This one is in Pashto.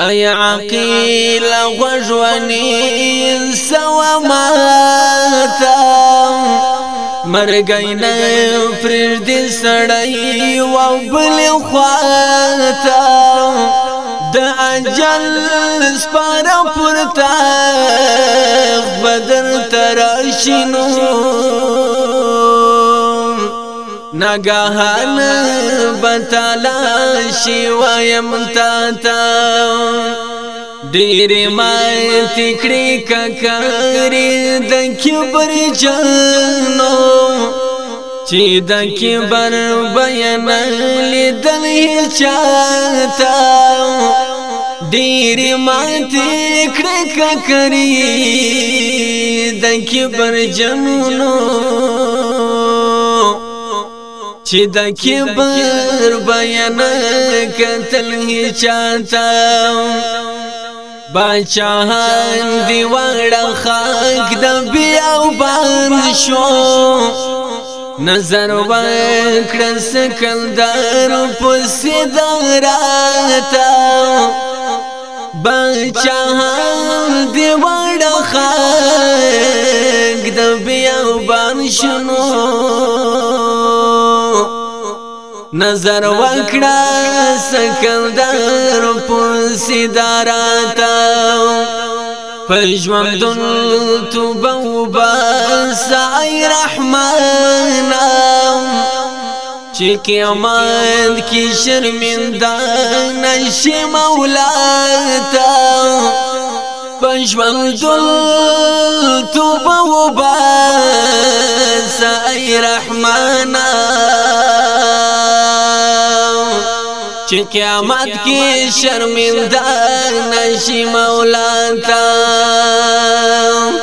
ای عقیل غژونی سوا ماتا مرګی نه پر دې سړی او بل خواتا د اجل سپار پرتا بدن تراشینو نگاهان بتالا شي وایم تا تا ډېر ما تکړی ککری د کبر جنو چې د کبر بیان لیدل چاته ډېر ما تکړی ککری د کبر جنو چې د کبر بیان کتل چاته بچان دی وړه خاک د بیا وبان شو نظر وکړ سکندر پس دراتا بچان دی وړه خاک د بیا وبان شنو نظر وکړه سکندر پوسی داراتا پژوندون توبو بس ای رحمانا چې قیامت کې شرمنده نشي مولا تا پژوندون توبو بس ای رحمانا چې قیامت کې شرمنده نشي مولا تا